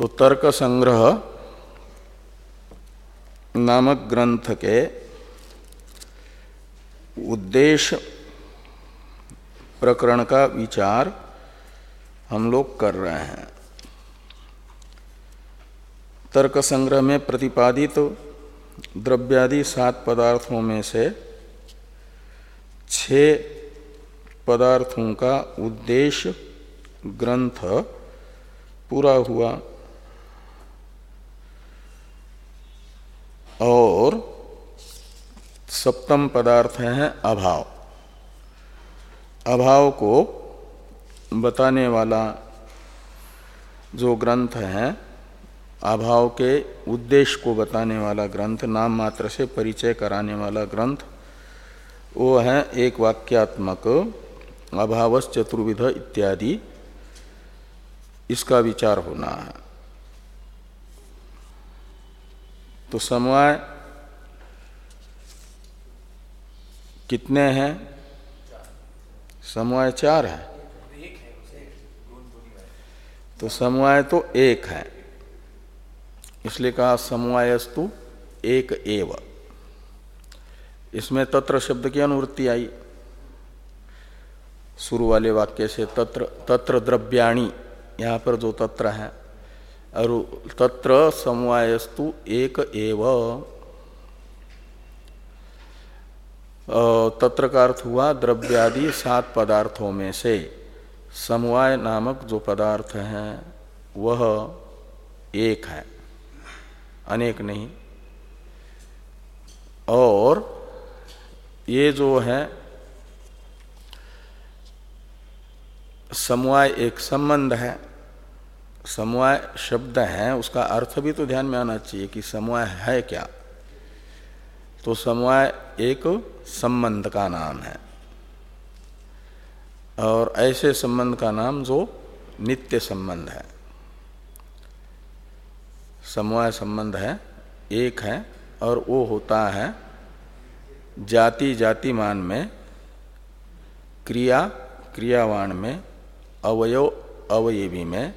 तो तर्क संग्रह नामक ग्रंथ के उद्देश्य प्रकरण का विचार हम लोग कर रहे हैं। तर्क संग्रह में प्रतिपादित तो द्रव्यादि सात पदार्थों में से छह पदार्थों का उद्देश्य ग्रंथ पूरा हुआ। और सप्तम पदार्थ है अभाव। अभाव को बताने वाला जो ग्रंथ है, अभाव के उद्देश्य को बताने वाला ग्रंथ, नाम मात्र से परिचय कराने वाला ग्रंथ, वो है एक वाक्यात्मक अभावस चतुर्विध इत्यादि। इसका विचार होना है। तो समवाय कितने हैं? समवाय चार है। तो समवाय तो एक है। इसलिए कहा समवायस्तु एक एव। इसमें तत्र शब्द की अनुवृत्ति आई। शुरू वाले वाक्य से तत्र तत्र द्रव्याणी, यहाँ पर जो तत्र है और तत्र समवायस्तु एक एव। तत्र का अर्थ हुआ द्रव्यादि सात पदार्थों में से समवाय नामक जो पदार्थ है, वह एक है, अनेक नहीं। और ये जो है, समवाय एक संबंध है समवाय शब्द है, उसका अर्थ भी तो ध्यान में आना चाहिए कि समवाय है क्या। तो समवाय एक संबंध का नाम है। और ऐसे संबंध का नाम जो नित्य संबंध है। समवाय संबंध है, एक है और वो होता है जाति जातिमान में, क्रिया क्रियावान में, अवयव अवयवी में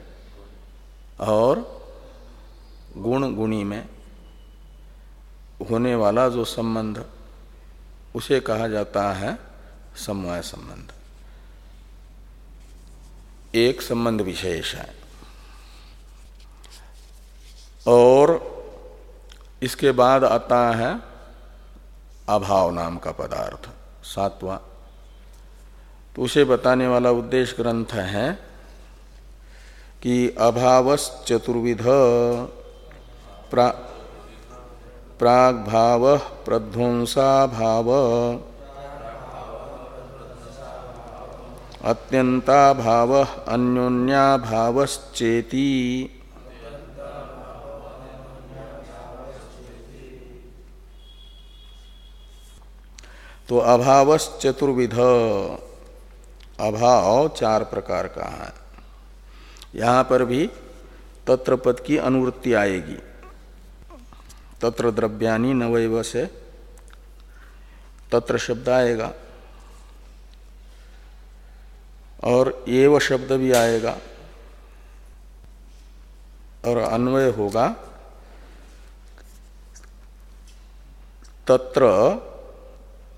और गुण गुणी में होने वाला जो संबंध, उसे कहा जाता है समवाय संबंध। एक संबंध विशेष है। और इसके बाद आता है अभाव नाम का पदार्थ, सातवां। तो उसे बताने वाला उद्देश्य ग्रंथ है कि अभावस चतुर्विध प्रा प्राग भाव प्रध्वंसा भाव अत्यंता भाव अन्योन्या भावश्चेती तो अभावस चतुर्विध अभाव चार प्रकार का है। यहाँ पर भी तत्र पद की अनुवृत्ति आएगी। तत्र द्रव्यानी नवैव से तत्र शब्द आएगा। और एव शब्द भी आएगा। और अन्वय होगा, तत्र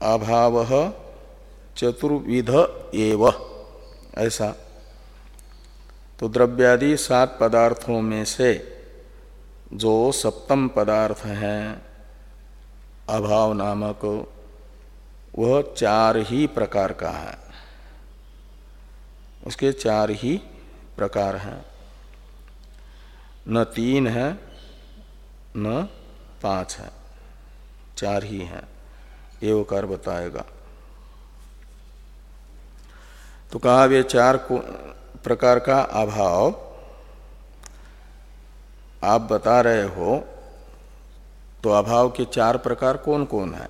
अभाव चतुर्विध एव, ऐसा। तो द्रव्यादि सात पदार्थों में से जो सप्तम पदार्थ है, अभाव नामक, वह चार ही प्रकार का है। उसके चार ही प्रकार हैं। न तीन है, न पाँच है, चार ही हैं। एवकार बताएगा। तो कहा वे चार प्रकार का अभाव आप बता रहे हो तो अभाव के चार प्रकार कौन कौन है?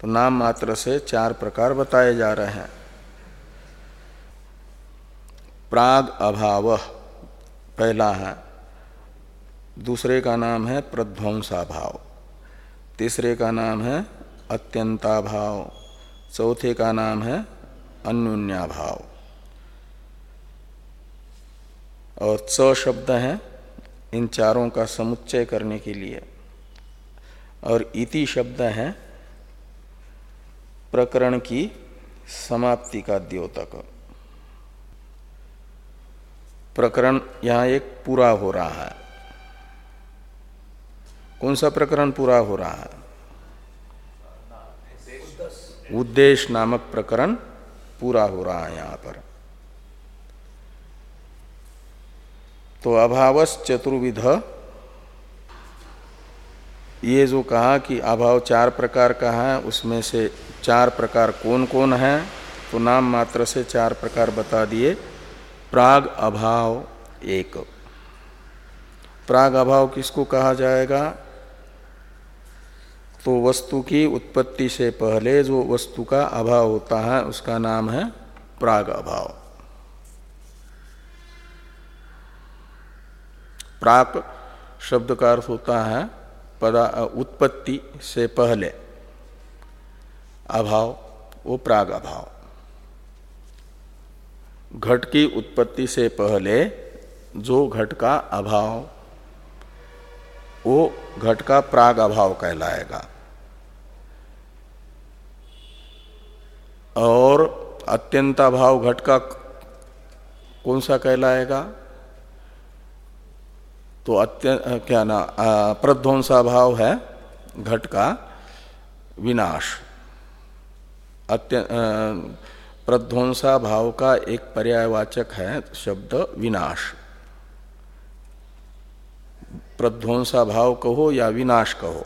तो नाम मात्र से चार प्रकार बताए जा रहे हैं। प्राग अभाव, पहला है। दूसरे का नाम है प्रध्वंसाभाव। तीसरे का नाम है अत्यंताभाव। चौथे का नाम है अन्योन्याभाव। और च शब्द है इन चारों का समुच्चय करने के लिए। और इति शब्द है प्रकरण की समाप्ति का द्योतक। प्रकरण यहाँ एक पूरा हो रहा है। कौन सा प्रकरण पूरा हो रहा है? उद्देश्य नामक प्रकरण पूरा हो रहा है यहाँ पर। तो अभावस चतुर्विध। ये जो कहा कि अभाव चार प्रकार का है, उसमें से चार प्रकार कौन कौन है तो नाम मात्र से चार प्रकार बता दिए। प्राग अभाव एक। प्राग अभाव किसको कहा जाएगा? तो वस्तु की उत्पत्ति से पहले जो वस्तु का अभाव होता है, उसका नाम है प्राग अभाव। प्राक शब्द का अर्थ होता है पदा, उत्पत्ति से पहले। अभाव, वो प्राग अभाव। घट की उत्पत्ति से पहले जो घट का अभाव, वो घट का प्राग अभाव कहलाएगा। और अत्यंत अभाव घट का कौन सा कहलाएगा? तो अत्य क्या ना प्रध्वंसा भाव है, घट का विनाश। अत्य प्रध्वंसा भाव का एक पर्यायवाचक है, शब्द विनाश। प्रध्वंसा भाव कहो या विनाश कहो?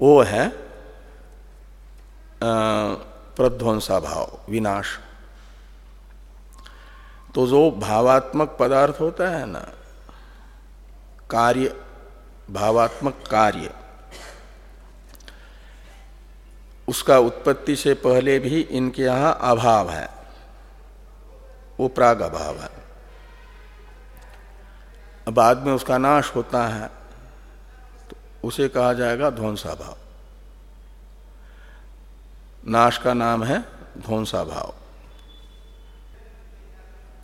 वो है प्रध्वंसा भाव विनाश। तो जो भावात्मक पदार्थ होता है ना, कार्य, भावात्मक कार्य, उसका उत्पत्ति से पहले भी इनके यहाँ अभाव है। वो प्राग अभाव है। बाद में उसका नाश होता है तो उसे कहा जाएगा ध्वंसा भाव नाश का नाम है ध्वंसा भाव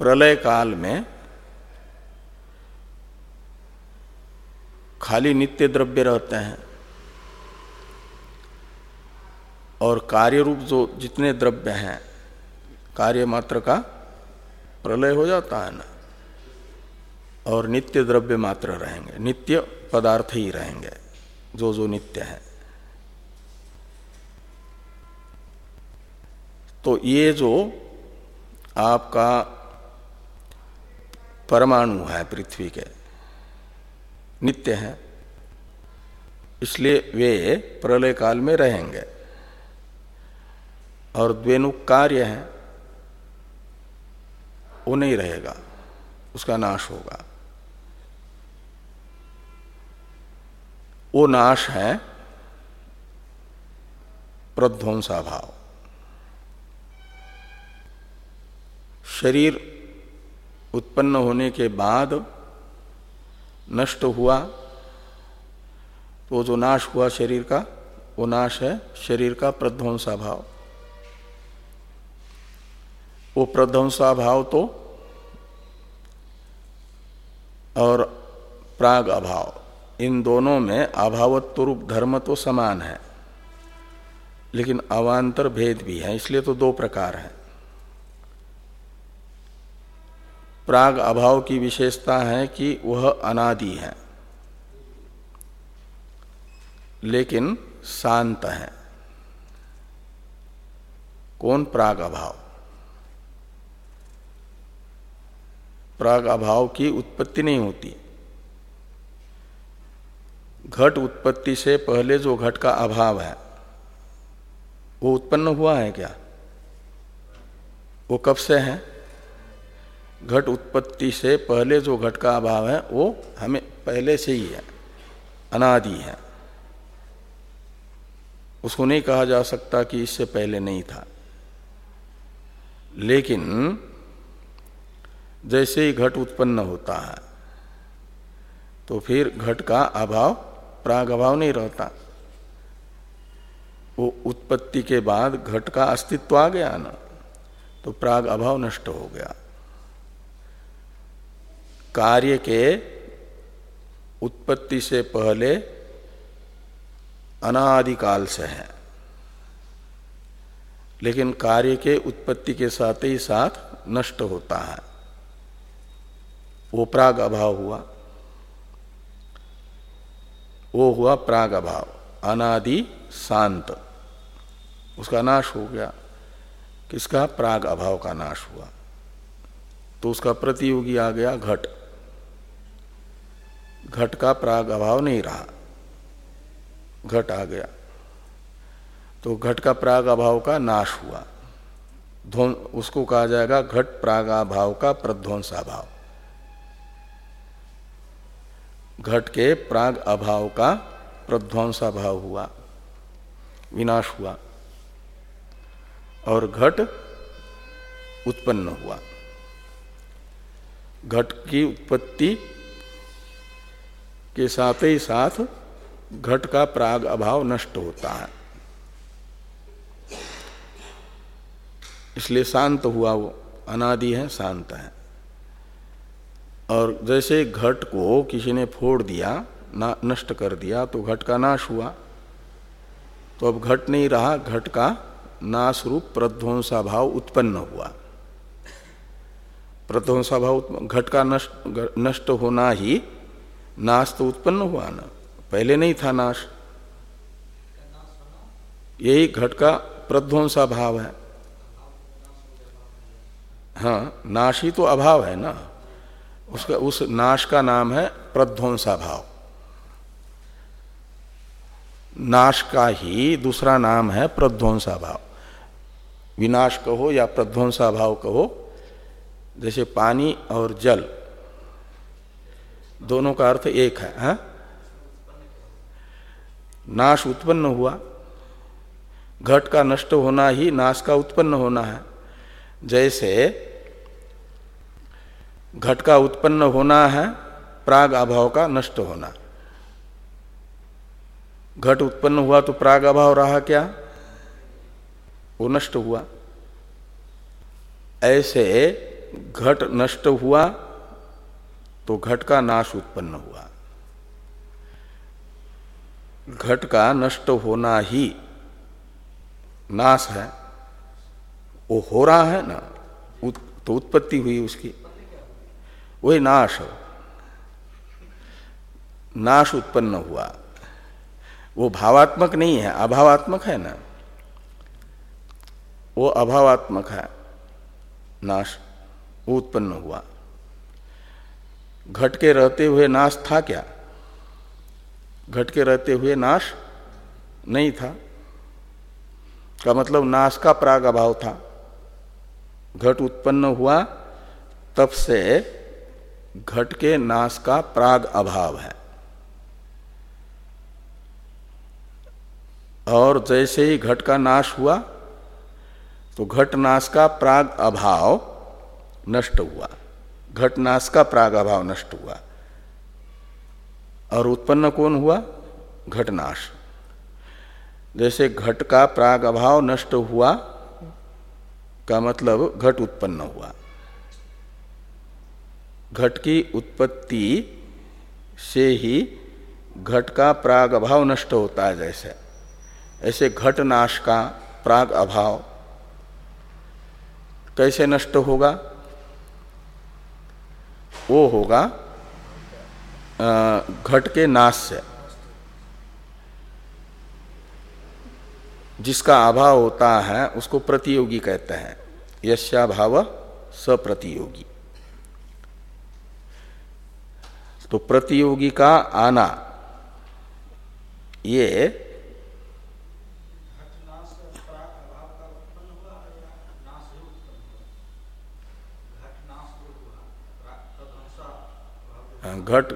प्रलय काल में खाली नित्य द्रव्य रहते हैं और कार्य रूप जो जितने द्रव्य हैं, कार्य मात्र का प्रलय हो जाता है ना। और नित्य द्रव्य मात्र रहेंगे, नित्य पदार्थ ही रहेंगे, जो जो नित्य है। तो ये जो आपका परमाणु है पृथ्वी के। नित्य है। इसलिए वे प्रलय काल में रहेंगे। और द्वेनुक कार्य है। वो नहीं रहेगा। उसका नाश होगा। वो नाश है प्रध्वंसा भाव। शरीर उत्पन्न होने के बाद नष्ट हुआ तो जो नाश हुआ शरीर का, वो नाश है शरीर का प्रध्वंसा भाव। वो प्रध्वंसा भाव तो और प्राग अभाव, इन दोनों में अभावत्व रूप धर्म तो समान है, लेकिन अवान्तर भेद भी है, इसलिए तो दो प्रकार है। प्राग अभाव की विशेषता है कि वह अनादि है। लेकिन शांत है। कौन प्राग अभाव? प्राग अभाव की उत्पत्ति नहीं होती। घट उत्पत्ति से पहले जो घट का अभाव है, वो उत्पन्न हुआ है क्या? वो कब से है? घट उत्पत्ति से पहले जो घट का अभाव है, वो हमें पहले से ही है, अनादि है। उसको नहीं कहा जा सकता कि इससे पहले नहीं था। लेकिन जैसे ही घट उत्पन्न होता है तो फिर घट का अभाव, प्राग अभाव नहीं रहता। वो उत्पत्ति के बाद घट का अस्तित्व आ गया ना तो प्राग अभाव नष्ट हो गया। कार्य के उत्पत्ति से पहले अनादिकाल से है। लेकिन कार्य के उत्पत्ति के साथ ही साथ नष्ट होता है। वो प्राग अभाव हुआ। वो हुआ प्राग अभाव। अनादि शांत। उसका नाश हो गया। किसका? प्राग अभाव का नाश हुआ। तो उसका प्रतियोगी आ गया घट। घट का प्राग अभाव नहीं रहा। घट आ गया। तो घट का प्राग अभाव का नाश हुआ। ध्वन उसको कहा जाएगा घट प्रागाभाव का प्रध्वंसाभाव। घट के प्राग अभाव का प्रध्वंसाभाव हुआ। विनाश हुआ। और घट उत्पन्न हुआ। घट की उत्पत्ति के साथ ही साथ घट का प्राग अभाव नष्ट होता है। इसलिए शांत हुआ वो, अनादि है, शांत है। और जैसे घट को किसी ने फोड़ दिया, ना, नष्ट कर दिया तो घट का नाश हुआ। तो अब घट नहीं रहा, घट का नाश रूप प्रध्वंसा भाव उत्पन्न हुआ। प्रध्वंसा भाव, घट का नष्ट नष्ट होना ही नाश तो उत्पन्न हुआ ना। पहले नहीं था नाश। यही घट का प्रध्वंसा भाव है। हाँ नाश ही तो अभाव है ना। उसका, उस नाश का नाम है प्रध्वंसा भाव। नाश का ही दूसरा नाम है प्रध्वंसा भाव। विनाश कहो या प्रध्वंसा भाव कहो, जैसे पानी और जल। दोनों का अर्थ एक है, हा? नाश उत्पन्न हुआ, घट का नष्ट होना ही नाश का उत्पन्न होना है। जैसे घट का उत्पन्न होना है, प्राग अभाव का नष्ट होना। घट उत्पन्न हुआ तो प्राग अभाव रहा क्या? वो नष्ट हुआ। ऐसे घट नष्ट हुआ तो घट का नाश उत्पन्न हुआ। घट का नष्ट होना ही नाश है। वो हो रहा है ना उत, तो उत्पत्ति हुई उसकी। वही नाश नाश उत्पन्न हुआ। वो भावात्मक नहीं है अभावात्मक है ना। वो अभावात्मक है। नाश वो उत्पन्न हुआ। घट के रहते हुए नाश था क्या? घट के रहते हुए नाश नहीं था। का मतलब नाश का प्राग अभाव था। घट उत्पन्न हुआ तब से घट के नाश का प्राग अभाव है। और जैसे ही घट का नाश हुआ तो घट नाश का प्राग अभाव नष्ट हुआ। घट नाश का प्राग अभाव नष्ट हुआ। और उत्पन्न कौन हुआ? घटनाश। जैसे घट का प्राग अभाव नष्ट हुआ, का मतलब घट उत्पन्न हुआ। घट की उत्पत्ति से ही घट का प्राग अभाव नष्ट होता है जैसे। ऐसे घटनाश का प्राग अभाव कैसे नष्ट होगा? वो होगा घट के नाश से। जिसका अभाव होता है, उसको प्रतियोगी कहते हैं। यश्या भाव सप्रतियोगी। तो प्रतियोगी का आना, ये घट।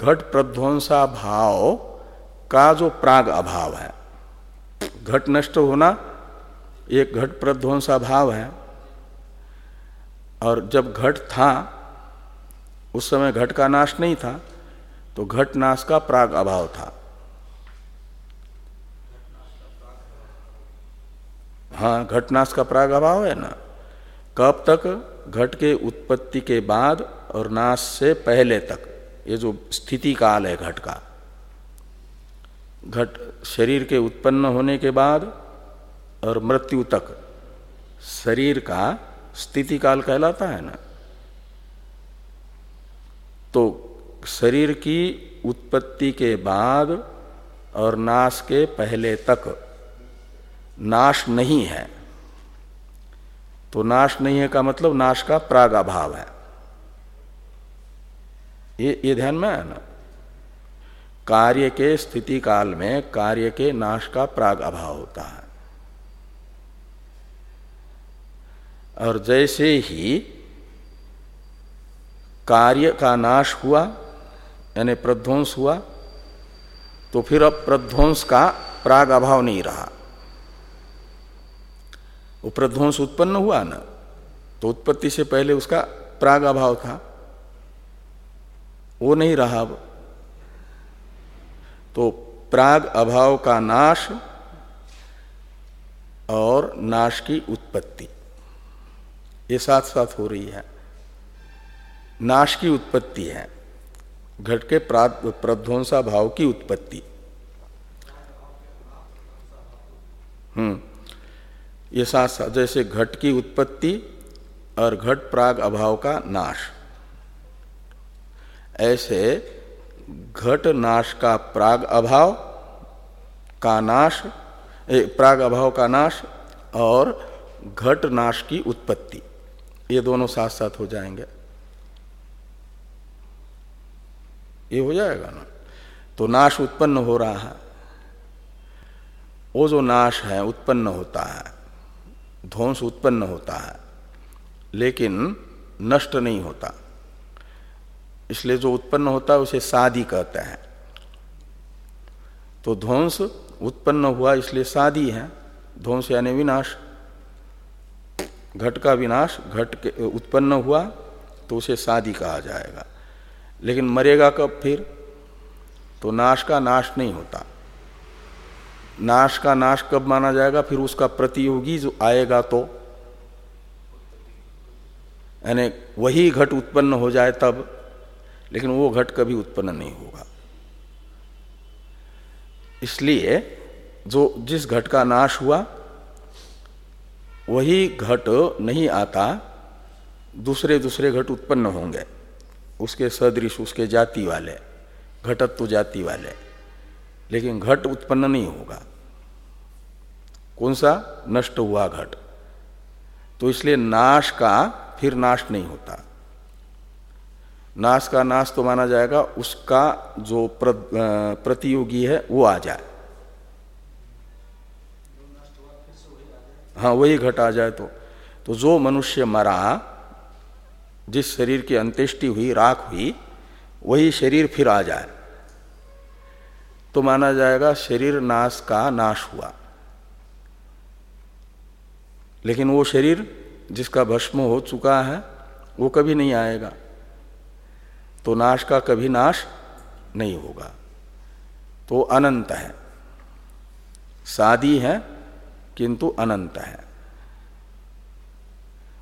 घट प्रध्वंसा भाव का जो प्राग अभाव है, घट नष्ट होना एक घट प्रध्वंसा भाव है। और जब घट था, उस समय घट का नाश नहीं था तो घट नाश का प्राग अभाव था। हाँ घटनाश का प्राग अभाव है ना? कब तक? घट के उत्पत्ति के बाद और नाश से पहले तक। ये जो स्थिति काल है घट का। घट शरीर के उत्पन्न होने के बाद और मृत्यु तक। शरीर का स्थिति काल कहलाता है ना? तो शरीर की उत्पत्ति के बाद और नाश के पहले तक। नाश नहीं है। तो नाश नहीं है का मतलब नाश का प्राग अभाव है। ये ये ध्यान में है ना? कार्य के स्थिति काल में कार्य के नाश का प्राग अभाव होता है। और जैसे ही कार्य का नाश हुआ, यानी प्रध्वंस हुआ तो फिर अब प्रध्वंस का प्राग अभाव नहीं रहा। वो प्रध्वंस उत्पन्न हुआ ना तो उत्पत्ति से पहले उसका प्राग अभाव था। वो नहीं रहा अब। तो प्राग अभाव का नाश और नाश की उत्पत्ति, ये साथ साथ हो रही है। नाश की उत्पत्ति है, घट के प्रध्वंसा भाव की उत्पत्ति। हम्म। ये साथ साथ जैसे घट की उत्पत्ति और घट प्राग अभाव का नाश। ऐसे घट नाश का प्राग अभाव का नाश प्राग अभाव का नाश और घट नाश की उत्पत्ति। ये दोनों साथ साथ हो जाएँगे। ये हो जाएगा ना? तो नाश उत्पन्न हो रहा है। वो जो नाश है, उत्पन्न होता है। ध्वंस उत्पन्न होता है, लेकिन नष्ट नहीं होता। इसलिए जो उत्पन्न होता है, उसे सादी कहते हैं। तो ध्वंस उत्पन्न हुआ, इसलिए सादी है। ध्वंस यानी विनाश। घट का विनाश, घट के उत्पन्न हुआ तो उसे सादी कहा जाएगा। लेकिन मरेगा कब फिर? तो नाश का नाश नहीं होता। नाश का नाश कब माना जाएगा? फिर उसका प्रतियोगी जो आएगा तो? यानी वही घट उत्पन्न हो जाए तब, लेकिन वो घट कभी उत्पन्न नहीं होगा। इसलिए जो जिस घट का नाश हुआ, वही घट नहीं आता, दूसरे दूसरे घट उत्पन्न होंगे। उसके सदृश, उसके जाति वाले, घटत्व जाति वाले। लेकिन घट उत्पन्न नहीं होगा। कौन सा? नष्ट हुआ घट। तो इसलिए नाश का फिर नाश नहीं होता। नाश का नाश तो माना जाएगा उसका जो प्र, प्रतियोगी है वो आ जाए। हाँ वही घट आ जाए तो। तो जो मनुष्य मरा जिस शरीर की अंत्येष्टि हुई राख हुई वही शरीर फिर आ जाए। तो माना जाएगा शरीर नाश का नाश हुआ। लेकिन वो शरीर जिसका भस्म हो चुका है, वो कभी नहीं आएगा। तो नाश का कभी नाश नहीं होगा। तो अनंत है। सादी है, किंतु अनंत है।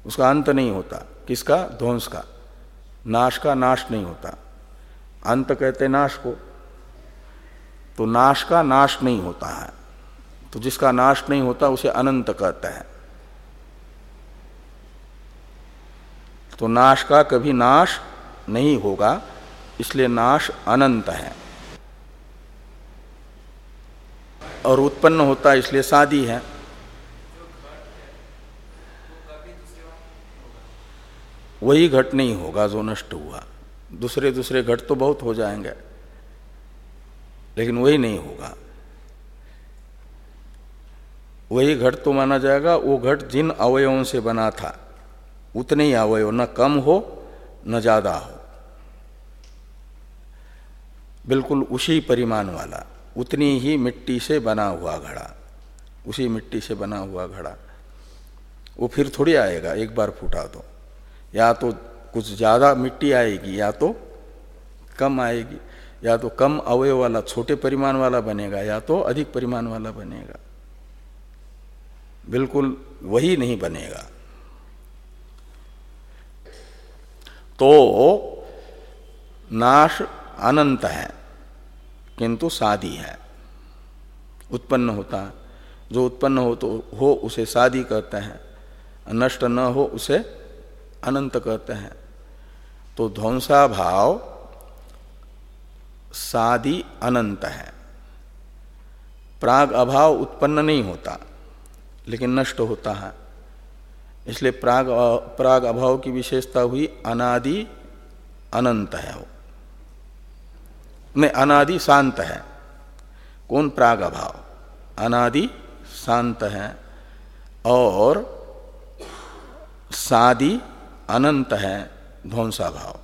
उसका अंत नहीं होता। किसका? ध्वंस का। नाश का नाश नहीं होता। अंत कहते नाश को। तो नाश का नाश नहीं होता है। तो जिसका नाश नहीं होता, उसे अनंत कहते हैं। तो नाश का कभी नाश नहीं होगा, इसलिए नाश अनंत है। और उत्पन्न होता इसलिए शादी है। वही घट नहीं होगा जो नष्ट हुआ। दूसरे दूसरे घट तो बहुत हो जाएँगे। लेकिन वही नहीं होगा। वही घट तो माना जाएगा, वो घट जिन अवयवों से बना था, उतने ही अवयव, न कम हो, न ज़्यादा हो। बिल्कुल उसी परिमाण वाला, उतनी ही मिट्टी से बना हुआ घड़ा, उसी मिट्टी से बना हुआ घड़ा। वो फिर थोड़ी आएगा, एक बार फूटा तो। या तो कुछ ज़्यादा मिट्टी आएगी, या तो कम आएगी। या तो कम अवयव वाला, छोटे परिमाण वाला बनेगा, या तो अधिक परिमाण वाला बनेगा। बिल्कुल वही नहीं बनेगा। तो नाश अनंत है, किंतु सादी है। उत्पन्न होता है जो उत्पन्न हो तो हो उसे सादी कहते हैं, नष्ट न हो उसे अनंत कहते हैं। तो ध्वंसा भाव सादी अनंत है। प्राग अभाव उत्पन्न नहीं होता, लेकिन नष्ट होता है। इसलिए प्राग प्राग अभाव की विशेषता हुई अनादि अनंत है वो। नहीं, अनादि शांत है। कौन प्राग अभाव? अनादि शांत है और सादी अनंत है ध्वंसा भाव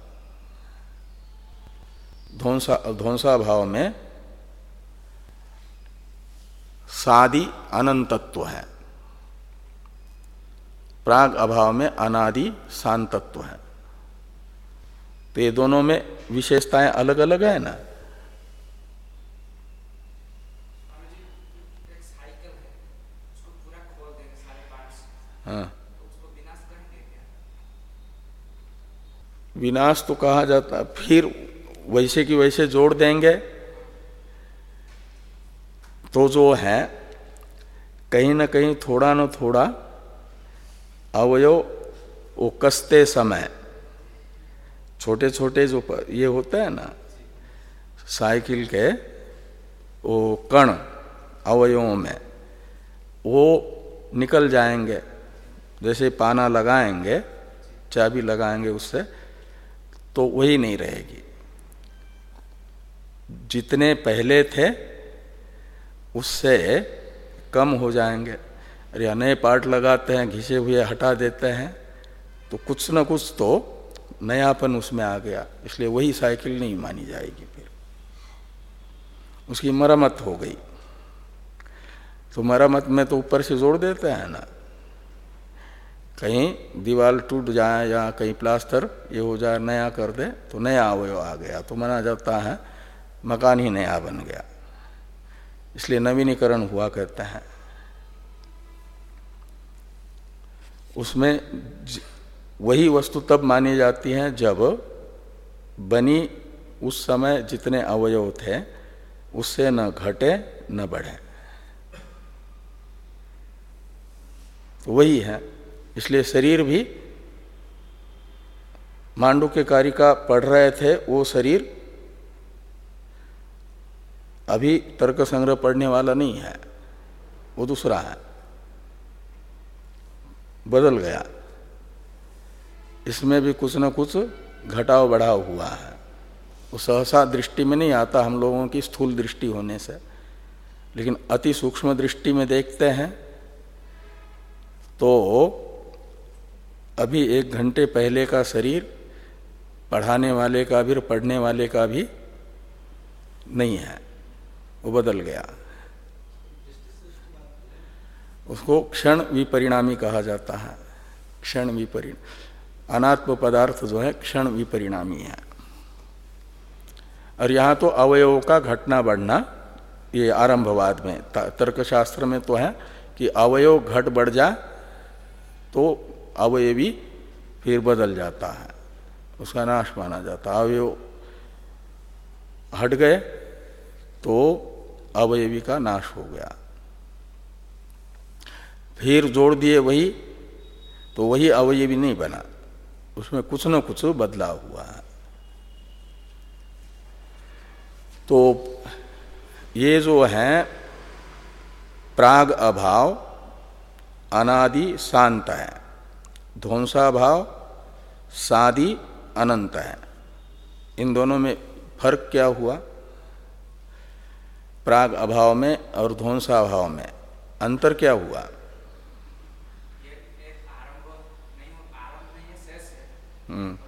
ध्वंसा ध्वंसा भाव में सादी अनंतत्व है। प्राग अभाव में अनादि शांतत्व है। तो ये दोनों में विशेषताएँ अलग अलग है ना? हाँ। विनाश तो कहा जाता फिर वैसे की वैसे जोड़ देंगे। तो जो है, कहीं ना कहीं थोड़ा न थोड़ा अवयव वो कसते समय छोटे छोटे जो ये होते हैं ना, साइकिल के वो कण अवयवों में, वो निकल जाएँगे। जैसे पाना लगाएँगे, चाबी लगाएँगे उससे तो वही नहीं रहेगी। जितने पहले थे, उससे कम हो जाएँगे। अरे नए पार्ट लगाते हैं, घिसे हुए हटा देते हैं तो कुछ न कुछ तो नयापन उसमें आ गया। इसलिए वही साइकिल नहीं मानी जाएगी फिर। उसकी मरम्मत हो गई। तो मरम्मत में तो ऊपर से जोड़ देते हैं ना। कहीं दीवार टूट जाए या कहीं प्लास्टर ये हो जाए, नया कर दे तो नया अवयव आ गया। तो माना जाता है मकान ही नया बन गया। इसलिए नवीनीकरण हुआ कहते हैं। उसमें वही वस्तु तब मानी जाती है जब बनी उस समय जितने अवयव थे, उससे न घटे, न बढ़े। तो वही है। इसलिए शरीर भी, मांडू के कारिका पढ़ रहे थे, वो शरीर अभी तर्क संग्रह पढ़ने वाला नहीं है, वो दूसरा है। बदल गया। इसमें भी कुछ न कुछ घटाव बढ़ाव हुआ है। वो सहसा दृष्टि में नहीं आता हम लोगों की स्थूल दृष्टि होने से। लेकिन अति सूक्ष्म दृष्टि में देखते हैं तो अभी एक घंटे पहले का शरीर पढ़ाने वाले का भी और पढ़ने वाले का भी नहीं है। वो बदल गया। उसको क्षण विपरिणामी कहा जाता है। क्षण विपरिण, अनात्म पदार्थ जो है, क्षण विपरिणामी है। और यहाँ तो अवयवों का घटना बढ़ना, ये आरंभवाद में तर्कशास्त्र में तो है कि अवयव घट बढ़ जा तो अवयवी फिर बदल जाता है। उसका नाश माना जाता है। अवयव हट गए तो अवयवी का नाश हो गया। फिर जोड़ दिए वही तो वही अवयवी नहीं बना। उसमें कुछ न कुछ बदलाव हुआ है। तो ये जो है, प्राग अभाव, अनादि, शांत है। ध्वंसा भाव सादी, अनंत है। इन दोनों में फ़र्क क्या हुआ? प्राग अभाव में और ध्वंसा भाव में। अंतर क्या हुआ? हम्म।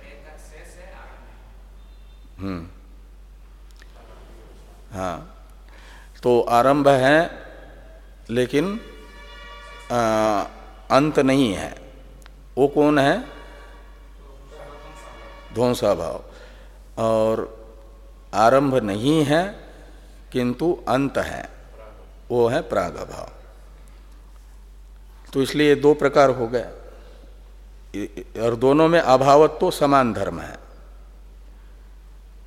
हम्म। हाँ। तो आरंभ है लेकिन आ, अंत नहीं है। वो कौन है? ध्वंसा भाव और आरंभ नहीं है किंतु अंत है, वो है प्राग अभाव तो इसलिए दो प्रकार हो गए। और दोनों में अभावत्व तो समान धर्म है।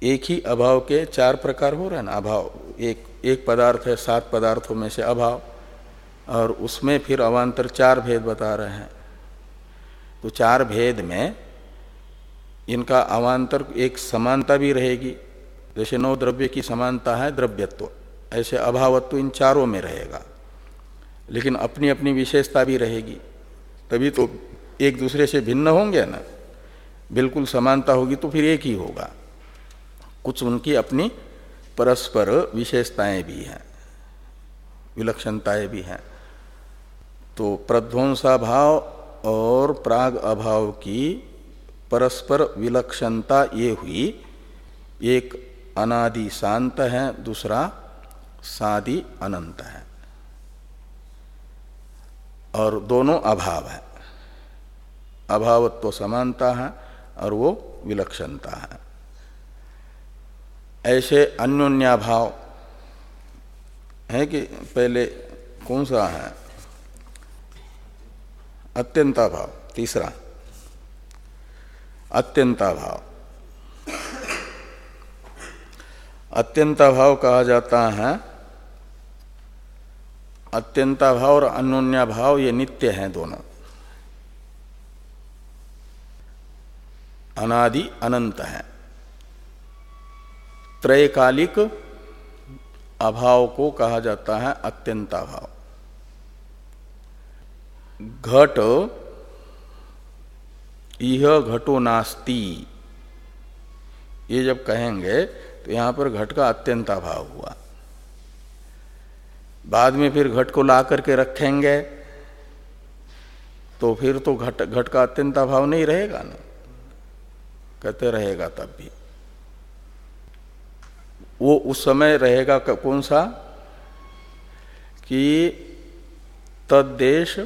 एक ही अभाव के चार प्रकार हो रहे हैं ना, अभाव। एक एक पदार्थ है, सात पदार्थों में से अभाव, और उसमें फिर अवान्तर चार भेद बता रहे हैं। तो चार भेद में इनका अवान्तर एक समानता भी रहेगी जैसे नौ द्रव्य की समानता है द्रव्यत्व, ऐसे अभावत्व इन चारों में रहेगा। लेकिन अपनी अपनी विशेषता भी रहेगी। तभी तो एक दूसरे से भिन्न होंगे ना। बिल्कुल समानता होगी तो फिर एक ही होगा। कुछ उनकी अपनी परस्पर विशेषताएँ भी हैं, विलक्षणताएँ भी हैं। तो प्रध्वंसा भाव और प्राग अभाव की परस्पर विलक्षणता ये हुई, एक अनादि शांत है, दूसरा सादि अनंत है। और दोनों अभाव है। अभावत्व समानता है और वो विलक्षणता है। ऐसे अन्योन्याभाव है कि पहले कौन सा है? अत्यंताभाव, तीसरा। अत्यंताभाव। अत्यंताभाव कहा जाता है। अत्यंताभाव और अनोन्या भाव ये नित्य हैं दोनों। अनादि अनंत है। त्रयकालिक अभाव को कहा जाता है अत्यंताभाव। घट यह घटो नास्ति। ये जब कहेंगे तो यहाँ पर घट का अत्यंत अभाव हुआ। बाद में फिर घट को ला करके रखेंगे तो फिर तो घट घट का अत्यंत अभाव नहीं रहेगा ना। कहते रहेगा तब भी। वो उस समय रहेगा कौन सा? कि तद्देश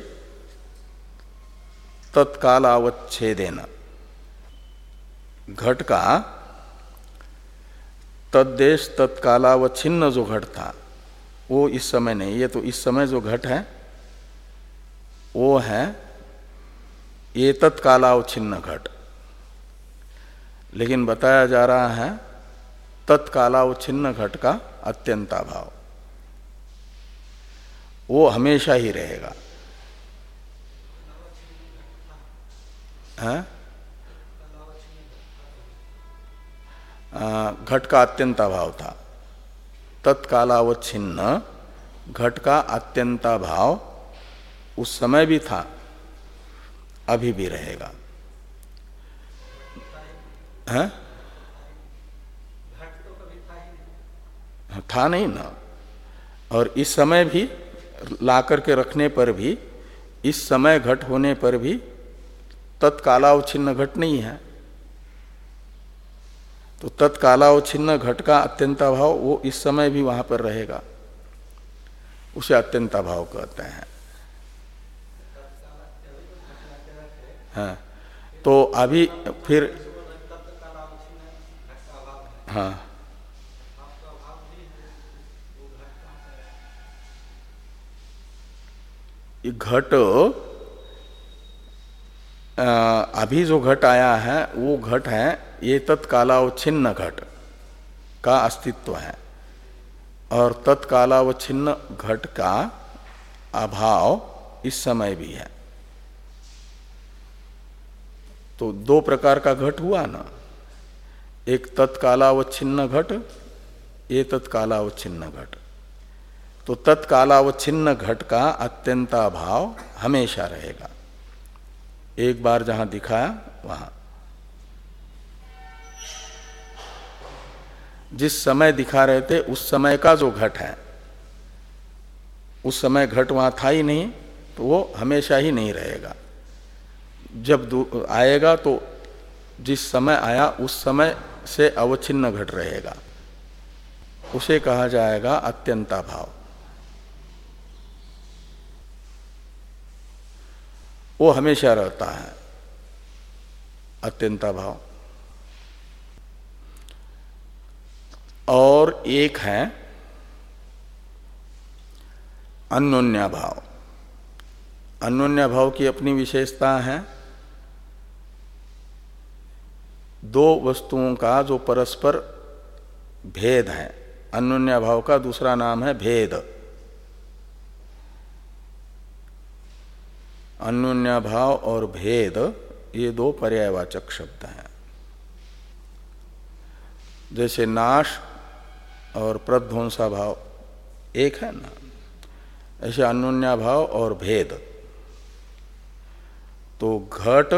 तत्कालावच्छेदेन। घट का तद्देश तत्कालावच्छिन्न जो घट था, वो इस समय नहीं, ये तो इस समय जो घट है, वो है ये तत्कालावच्छिन्न घट। लेकिन बताया जा रहा है, तत्कालावच्छिन्न घट का अत्यंताभाव। वो हमेशा ही रहेगा। घट का अत्यंत अभाव था तत्कालावच्छिन्न घट का अत्यंता भाव उस समय भी था, अभी भी रहेगा। है? था नहीं ना। और इस समय भी ला करके रखने पर भी, इस समय घट होने पर भी तत्कालावच्छिन्न घट नहीं है। तो तत्कालावच्छिन्न घट का अत्यंताभाव, वो इस समय भी वहाँ पर रहेगा। उसे अत्यंताभाव कहते हैं। हाँ तो अभी फिर हाँ। घट अभी जो घट आया है, वो घट है ये तत्कालावच्छिन्न घट का अस्तित्व है। और तत्कालावच्छिन्न घट का अभाव इस समय भी है। तो दो प्रकार का घट हुआ ना। एक तत्कालावच्छिन्न घट, ये तत्कालावच्छिन्न घट। तो तत्कालावच्छिन्न घट का अत्यंताभाव हमेशा रहेगा। एक बार जहाँ दिखाया वहाँ। जिस समय दिखा रहे थे, उस समय का जो घट है। उस समय घट वहाँ था ही नहीं तो वो हमेशा ही नहीं रहेगा। जब आएगा तो जिस समय आया, उस समय से अवच्छिन्न घट रहेगा। उसे कहा जाएगा अत्यंता भाव वो हमेशा रहता है। अत्यंता भाव और एक है अन्योन्या भाव अन्योन्या भाव की अपनी विशेषता है दो वस्तुओं का जो परस्पर भेद है। अन्योन्या भाव का दूसरा नाम है भेद। अन्योन्या भाव और भेद, ये दो पर्यायवाचक शब्द हैं। जैसे नाश और प्रध्वंसा भाव एक है ना? ऐसे अन्योन्या भाव और भेद। तो घट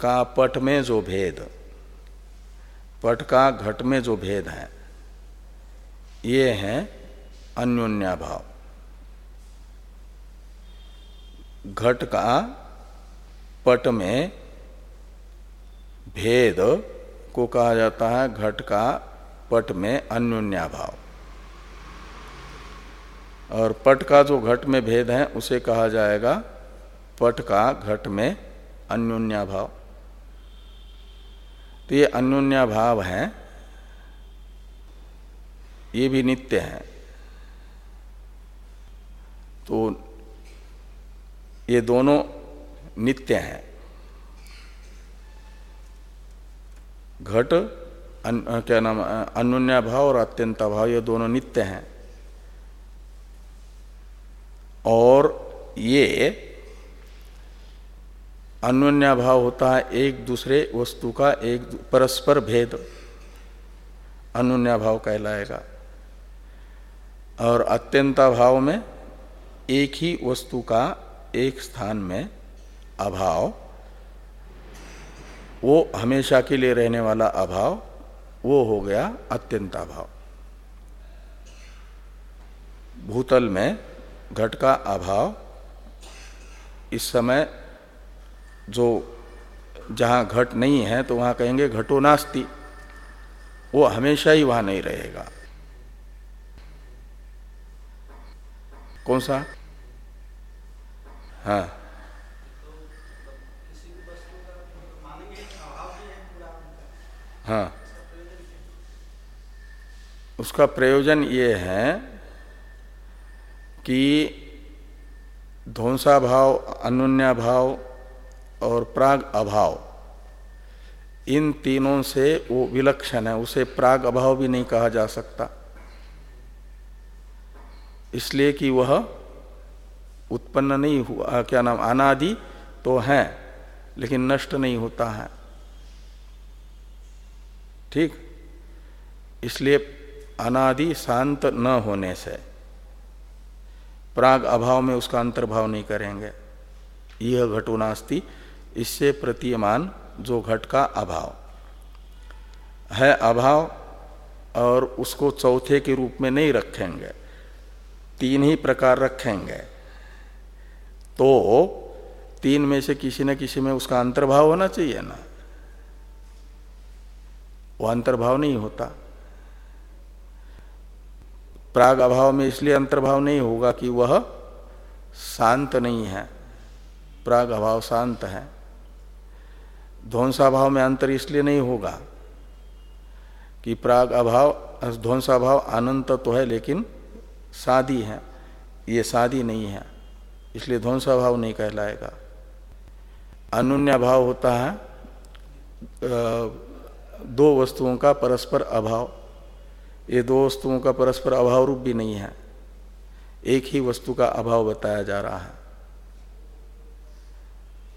का पट में जो भेद, पट का घट में जो भेद है, ये है अन्योन्या भाव। घट का पट में भेद को कहा जाता है, घट का पट में अन्योन्या भाव और पट का जो घट में भेद है, उसे कहा जाएगा पट का घट में अन्योन्या भाव तो ये अन्योन्या भाव है, ये भी नित्य है। तो ये दोनों नित्य हैं। घट क्या नाम अन्योन्या भाव और अत्यंता भाव, ये दोनों नित्य हैं। और ये अनुन्या भाव होता है एक दूसरे वस्तु का, एक परस्पर भेद। अनुन्या भाव कहलाएगा। और अत्यंता भाव में एक ही वस्तु का एक स्थान में अभाव, वो हमेशा के लिए रहने वाला अभाव वो हो गया अत्यंत अभाव भूतल में घट का अभाव, इस समय जो जहाँ घट नहीं है तो वहाँ कहेंगे घटो नास्ति, वो हमेशा ही वहाँ नहीं रहेगा। कौन सा? हाँ। हाँ। उसका प्रयोजन ये है कि ध्वंसा भाव अनुन्या भाव और प्राग अभाव इन तीनों से वो विलक्षण है। उसे प्राग अभाव भी नहीं कहा जा सकता। इसलिए कि वह उत्पन्न नहीं हुआ, क्या नाम, अनादि तो है, लेकिन नष्ट नहीं होता है। ठीक? इसलिए अनादि शांत न होने से, प्राग अभाव में उसका अंतर्भाव नहीं करेंगे। यह घटो नास्ती इससे प्रतीयमान जो घट का अभाव। है अभाव और उसको चौथे के रूप में नहीं रखेंगे, तीन ही प्रकार रखेंगे। तो तीन में से किसी न किसी में उसका अंतर्भाव होना चाहिए ना। वो अंतर्भाव नहीं होता। प्राग अभाव में इसलिए अंतर्भाव नहीं होगा कि वह शांत नहीं है। प्राग अभाव शांत है। ध्वंसाभाव में अंतर इसलिए नहीं होगा कि प्राग अभाव, ध्वंसाभाव अनंत तो है, लेकिन शादी है। ये शादी नहीं है, इसलिए ध्वंसा भाव नहीं कहलाएगा। अनुन्य भाव होता है दो वस्तुओं का परस्पर अभाव। ये दो वस्तुओं का परस्पर अभाव रूप भी नहीं है। एक ही वस्तु का अभाव बताया जा रहा है।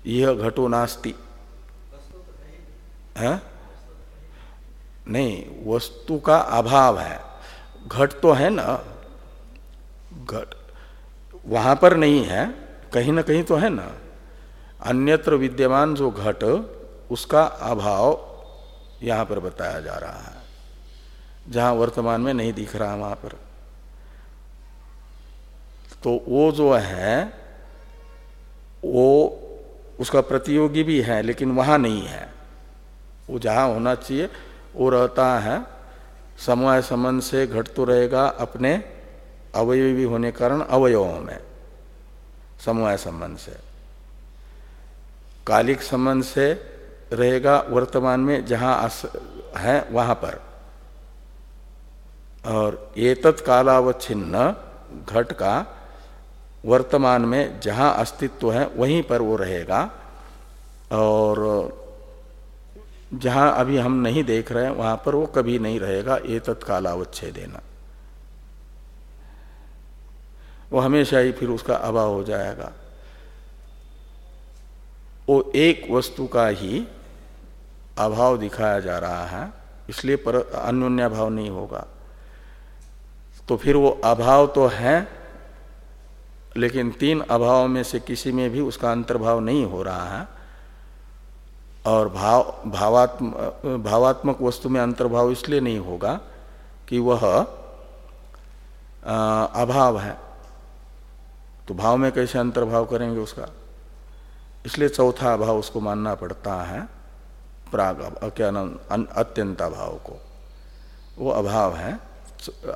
यह घटो नास्ति। है? नहीं, वस्तु का अभाव है। घट तो है ना। घट वहाँ पर नहीं है, कहीं ना कहीं तो है ना। अन्यत्र विद्यमान जो घट, उसका अभाव यहाँ पर बताया जा रहा है। जहाँ वर्तमान में नहीं दिख रहा वहाँ पर। तो वो जो है, वो उसका प्रतियोगी भी है, लेकिन वहाँ नहीं है। वो जहाँ होना चाहिए, वो रहता है। समय संबंध से घट तो रहेगा, अपने अवयवी भी होने कारण अवयवों में समवाय संबंध से। कालिक संबंध से रहेगा वर्तमान में जहाँ है, वहाँ पर। और ये तत्कालावच्छिन्न घट का वर्तमान में जहाँ अस्तित्व है, वहीं पर वो रहेगा। और जहाँ अभी हम नहीं देख रहे हैं, वहाँ पर वो कभी नहीं रहेगा ये तत्कालावच्छेद देना वो हमेशा ही फिर उसका अभाव हो जाएगा। वो एक वस्तु का ही अभाव दिखाया जा रहा है, इसलिए पर अन्योन्य भाव नहीं होगा। तो फिर वो अभाव तो है, लेकिन तीन अभाव में से किसी में भी उसका अंतर्भाव नहीं हो रहा है। और भाव, भावात्म, भावात्मक वस्तु में अंतर्भाव इसलिए नहीं होगा कि वह अभाव है। तो भाव में कैसे अंतर्भाव करेंगे उसका? इसलिए चौथा अभाव उसको मानना पड़ता है, प्राग क्या नाम अत्यंता भाव को। वो अभाव है।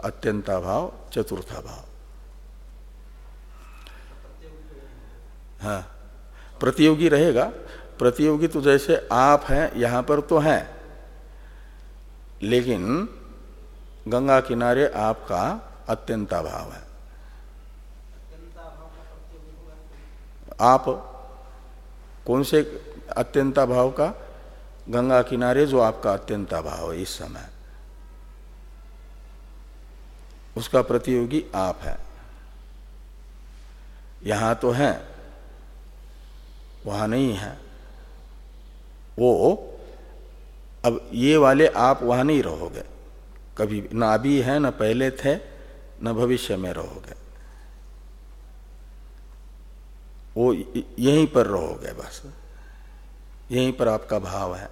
अत्यंता भाव चतुर्था भाव हाँ। प्रतियोगी रहेगा। प्रतियोगी तो जैसे आप हैं, यहाँ पर तो हैं। लेकिन गंगा किनारे आपका अत्यंता भाव है। आप कौन से अत्यंता भाव का? गंगा किनारे जो आपका अत्यंता भाव है इस समय। उसका प्रतियोगी आप है। यहाँ तो है, वहाँ नहीं है। वो, अब ये वाले आप वहाँ नहीं रहोगे। कभी ना अभी है, ना पहले थे, न भविष्य में रहोगे। वो यहीं पर रहोगे बस। यहीं पर आपका भाव है।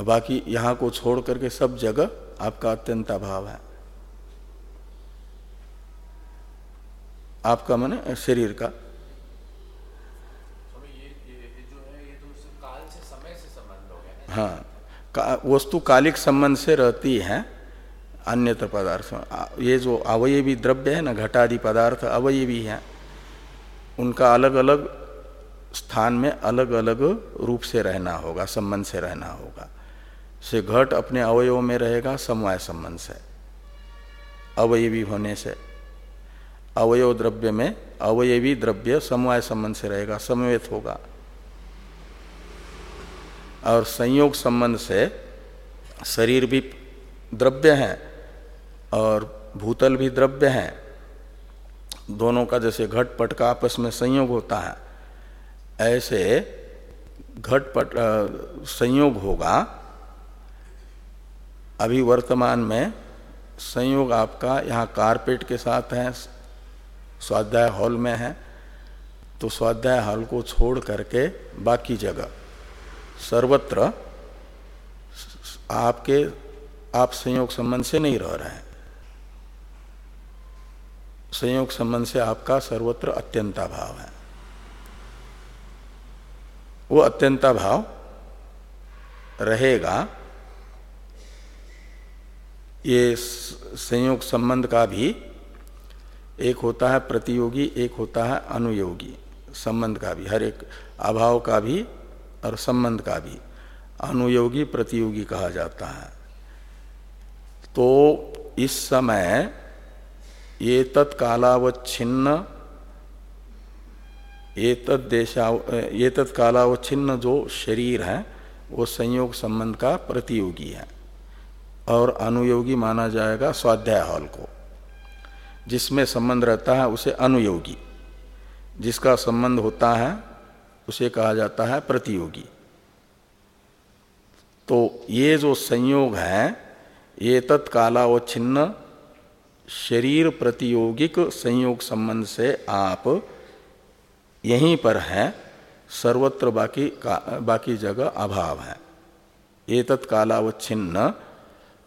बाकी यहाँ को छोड़ करके सब जगह आपका अत्यंत अभाव है। आपका मन शरीर का। हाँ का, वस्तु कालिक संबंध से रहती है अन्यत्र पदार्थ। ये जो अवयवी द्रव्य है ना घटादि पदार्थ अवयवी है उनका अलग अलग स्थान में अलग अलग रूप से रहना होगा संबंध से रहना होगा। से घट अपने अवयव में रहेगा समवाय संबंध से अवयवी होने से। अवयव द्रव्य में अवयवी द्रव्य समवाय संबंध से रहेगा, समवेत होगा। और संयोग संबंध से शरीर भी द्रव्य है और भूतल भी द्रव्य है। दोनों का जैसे घटपट का आपस में संयोग होता है, ऐसे घटपट संयोग होगा। अभी वर्तमान में संयोग आपका यहाँ कारपेट के साथ है स्वाध्याय हॉल में है तो स्वाध्याय हॉल को छोड़ करके बाकी जगह। सर्वत्र आपके, आप संयोग संबंध से नहीं रह रहे हैं। संयोग संबंध से आपका सर्वत्र अत्यंता भाव है। वो अत्यंता भाव रहेगा, ये संयोग संबंध का भी एक होता है प्रतियोगी, एक होता है अनुयोगी, संबंध का भी, हर एक अभाव का भी और संबंध का भी, अनुयोगी प्रतियोगी कहा जाता है। तो इस समय ये तत्कालावच्छिन्न, ये तत्देशा ये तत्कालावच्छिन्न जो शरीर है, वो संयोग संबंध का प्रतियोगी है। और अनुयोगी माना जाएगा स्वाध्याय हॉल को। जिसमें संबंध रहता है उसे अनुयोगी। जिसका संबंध होता है उसे कहा जाता है प्रतियोगी। तो ये जो संयोग है, ये तत्कालावच्छिन्न शरीर प्रतियोगिक संयोग संबंध से आप यहीं पर हैं, सर्वत्र बाकी का, बाकी जगह अभाव है। ये तत्कालावच्छिन्न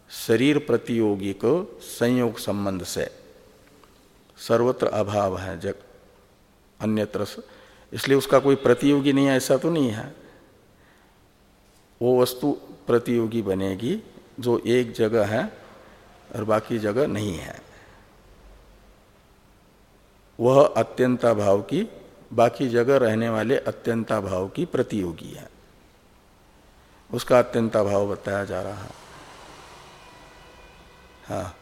शरीर प्रतियोगिक संयोग संबंध से। सर्वत्र अभाव है जग, अन्यत्र इसलिए उसका कोई प्रतियोगी नहीं है, ऐसा तो नहीं है। वो वस्तु प्रतियोगी बनेगी जो एक जगह है और बाकी जगह नहीं है। वह अत्यंता भाव की, बाकी जगह रहने वाले अत्यंता भाव की प्रतियोगी है। उसका अत्यंता भाव बताया जा रहा है। हाँ।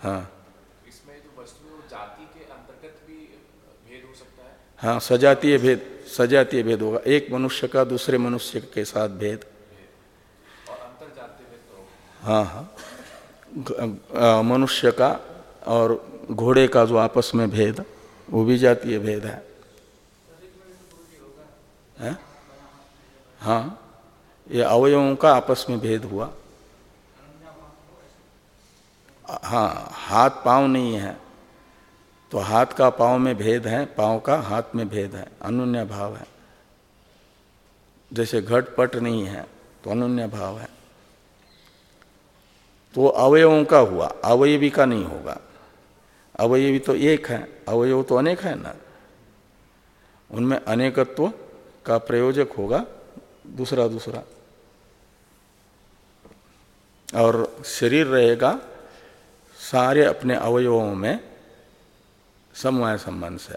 हाँ। हाँ सजातीय भेद सजातीय भेद होगा। एक मनुष्य का दूसरे मनुष्य के साथ भेद। हाँ हाँ। मनुष्य का और घोड़े का जो आपस में भेद वो भी जातीय भेद है, है? हाँ। ये अवयवों का आपस में भेद हुआ। हाँ हाथ पाँव नहीं है। तो हाथ का पाँव में भेद है, पाँव का हाथ में भेद है, अनुन्य भाव है। जैसे घट पट नहीं है तो अनुन्य भाव है। तो अवयवों का हुआ, अवयवी का नहीं होगा। अवयवी तो एक है, अवयव तो अनेक है ना। उनमें अनेकत्व का प्रयोजक होगा, दूसरा दूसरा। और शरीर रहेगा सारे अपने अवयवों में समवाय संबंध से।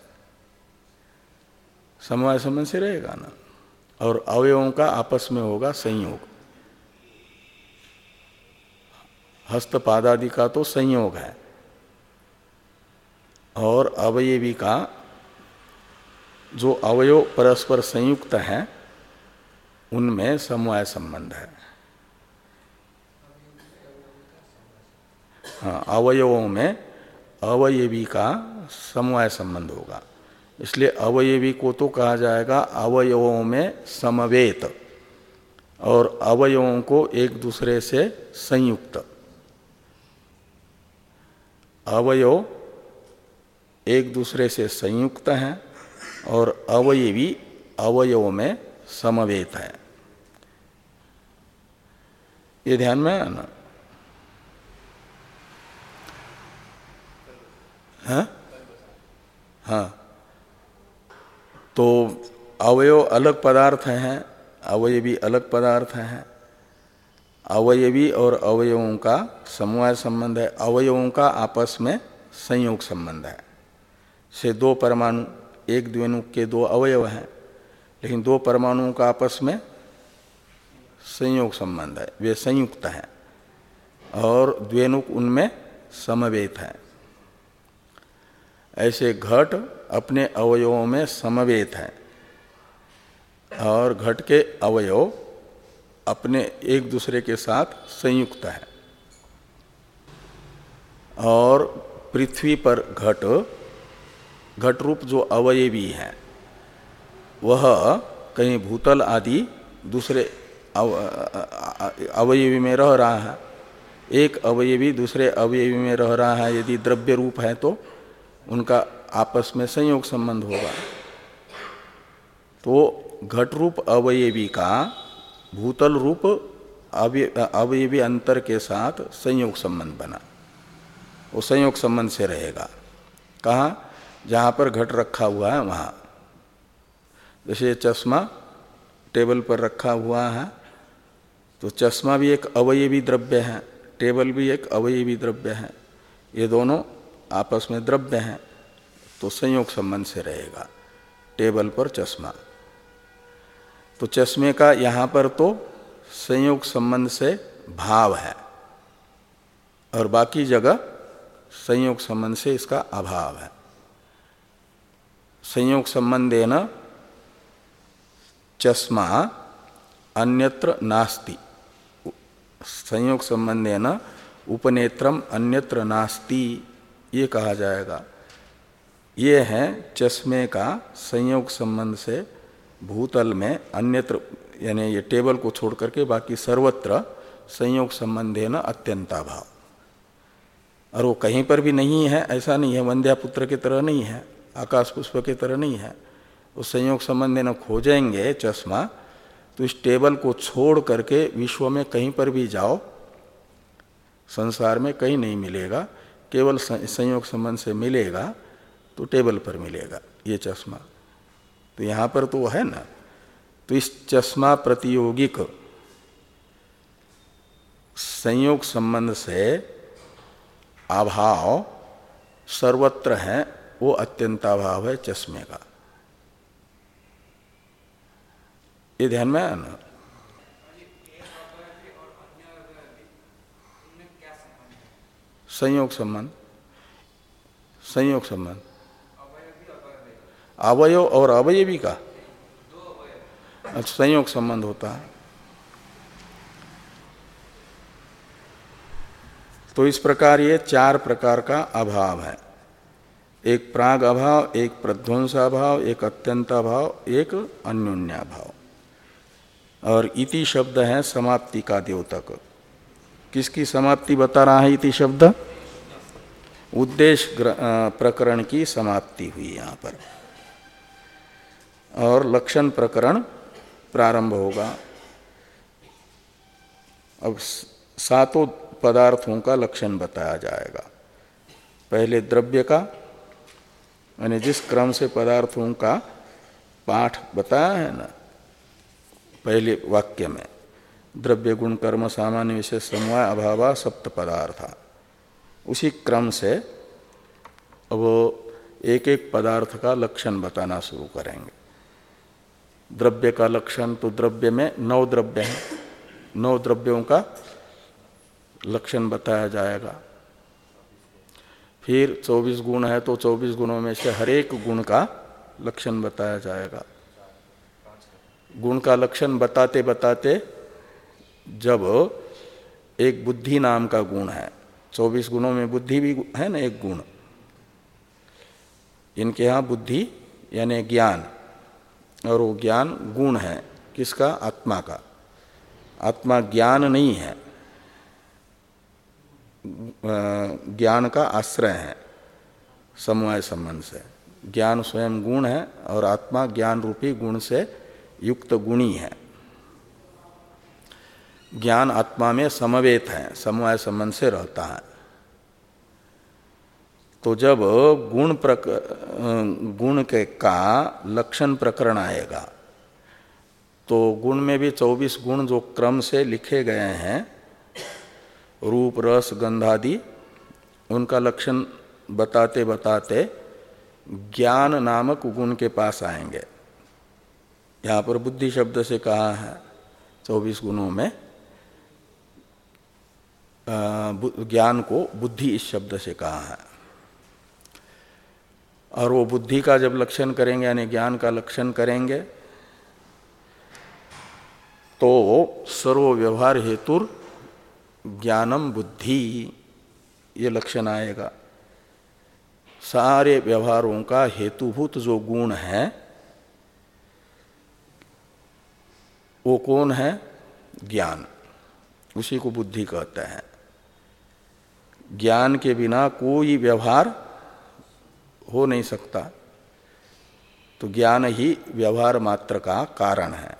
समवाय संबंध से रहेगा ना? और अवयवों का आपस में होगा संयोग। हस्तपादादि का तो संयोग है। और अवयवी का जो अवयव परस्पर संयुक्त है, उनमें समवाय संबंध है। अवयवों में अवयवी का समवाय संबंध होगा। इसलिए अवयवी को तो कहा जाएगा अवयवों में समवेत और अवयवों को एक दूसरे से संयुक्त। अवयव एक दूसरे से संयुक्त हैं और अवयवी अवयव में समवेत है। ये ध्यान में है हाँ? हाँ। तो अवयव अलग पदार्थ हैं, अवयवी अलग पदार्थ हैं। अवयवी और अवयवों का समवाय संबंध है। अवयवों का आपस में संयोग संबंध है। से दो परमाणु, एक द्वेनुक के दो अवयव हैं, लेकिन दो परमाणुओं का आपस में संयोग संबंध है। वे संयुक्त हैं और द्वेनुक उनमें समवेत है। ऐसे घट अपने अवयवों में समवेत है। और घट के अवयव अपने एक दूसरे के साथ संयुक्त है। और पृथ्वी पर घट घट रूप जो अवयवी है, वह कहीं भूतल आदि दूसरे अवयवी में रह रहा है। एक अवयवी दूसरे अवयवी में रह रहा है। यदि द्रव्य रूप है तो उनका आपस में संयोग संबंध होगा। तो घट रूप अवयवी का भूतल रूप अवयवी अंतर के साथ संयोग संबंध बना। वो संयोग संबंध से रहेगा। कहा? जहाँ पर घट रखा हुआ है, वहाँ। जैसे चश्मा टेबल पर रखा हुआ है तो चश्मा भी एक अवयवी द्रव्य है, टेबल भी एक अवयवी द्रव्य है। ये दोनों आपस में द्रव्य हैं तो संयोग संबंध से रहेगा। टेबल पर चश्मा। तो चश्मे का यहाँ पर तो संयोग संबंध से भाव है, और बाकी जगह संयोग संबंध से इसका अभाव है। संयोग संबंधे न चश्मा अन्यत्र नास्ति। संयोग संबंधे न उपनेत्रम अन्यत्र नास्ति। ये कहा जाएगा। ये है चश्मे का संयोग संबंध से भूतल में अन्यत्र, यानी ये टेबल को छोड़ करके बाकी सर्वत्र संयोग संबंध है न अत्यंताभाव। और वो कहीं पर भी नहीं है, ऐसा नहीं है वंद्या पुत्र की तरह नहीं है, आकाश पुष्प की तरह नहीं है। वो संयोग संबंध न खोजेंगे चश्मा तो इस टेबल को छोड़ करके विश्व में कहीं पर भी जाओ, संसार में कहीं नहीं मिलेगा। केवल संयोग संबंध से मिलेगा तो टेबल पर मिलेगा, ये चश्मा। तो यहाँ पर तो है ना तो इस चश्मा प्रतियोगिक संयोग संबंध से अभाव सर्वत्र है, वो अत्यंत अभाव है चश्मे का। ये ध्यान में है ना संयोग संबंध संयोग संबंध अवयव और अवयवी का? अच्छा संयोग संबंध होता है। तो इस प्रकार ये चार प्रकार का अभाव है। एक प्राग अभाव, एक प्रध्वंस अभाव, एक अत्यंत अभाव, एक अन्योन्याभाव। और इति शब्द है समाप्ति का द्योतक। किसकी समाप्ति बता रहा है इति शब्द? उद्देश्य प्रकरण की समाप्ति हुई यहाँ पर। और लक्षण प्रकरण प्रारंभ होगा। अब सातों पदार्थों का लक्षण बताया जाएगा। पहले द्रव्य का, यानी जिस क्रम से पदार्थों का पाठ बताया है ना, पहले वाक्य में। द्रव्य गुण कर्म, सामान्य विशेष समूह अभाव, सप्त पदार्थ। उसी क्रम से अब एक एक पदार्थ का लक्षण बताना शुरू करेंगे। द्रव्य का लक्षण तो द्रव्य में नौ द्रव्य हैं। नौ द्रव्यों का लक्षण बताया जाएगा। फिर 24 गुण है तो 24 गुणों में से हरेक गुण का लक्षण बताया जाएगा। गुण का लक्षण बताते बताते जब एक बुद्धि नाम का गुण है 24 गुणों में बुद्धि भी है ना एक गुण? इनके यहाँ बुद्धि यानी ज्ञान, और वो ज्ञान गुण है। किसका? आत्मा का। आत्मा ज्ञान नहीं है। ज्ञान का आश्रय है, समवाय संबंध से। ज्ञान स्वयं गुण है, और आत्मा ज्ञान रूपी गुण से युक्त गुणी है। ज्ञान आत्मा में समवेत है, समवाय संबंध से रहता है। तो जब गुण प्रक, गुण के का लक्षण प्रकरण आएगा तो गुण में भी 24 गुण जो क्रम से लिखे गए हैं, रूप, रस गंधादि उनका लक्षण बताते बताते ज्ञान नामक गुण के पास आएँगे। यहाँ पर बुद्धि शब्द से कहा है, चौबीस गुणों में ज्ञान को बुद्धि इस शब्द से कहा है। और वो बुद्धि का जब लक्षण करेंगे, यानी ज्ञान का लक्षण करेंगे तो सर्व व्यवहार हेतुर ज्ञानम बुद्धि, ये लक्षण आएगा। सारे व्यवहारों का हेतुभूत जो गुण है, वो कौन है? ज्ञान। उसी को बुद्धि कहते हैं। ज्ञान के बिना कोई व्यवहार हो नहीं सकता। तो ज्ञान ही व्यवहार मात्र का कारण है।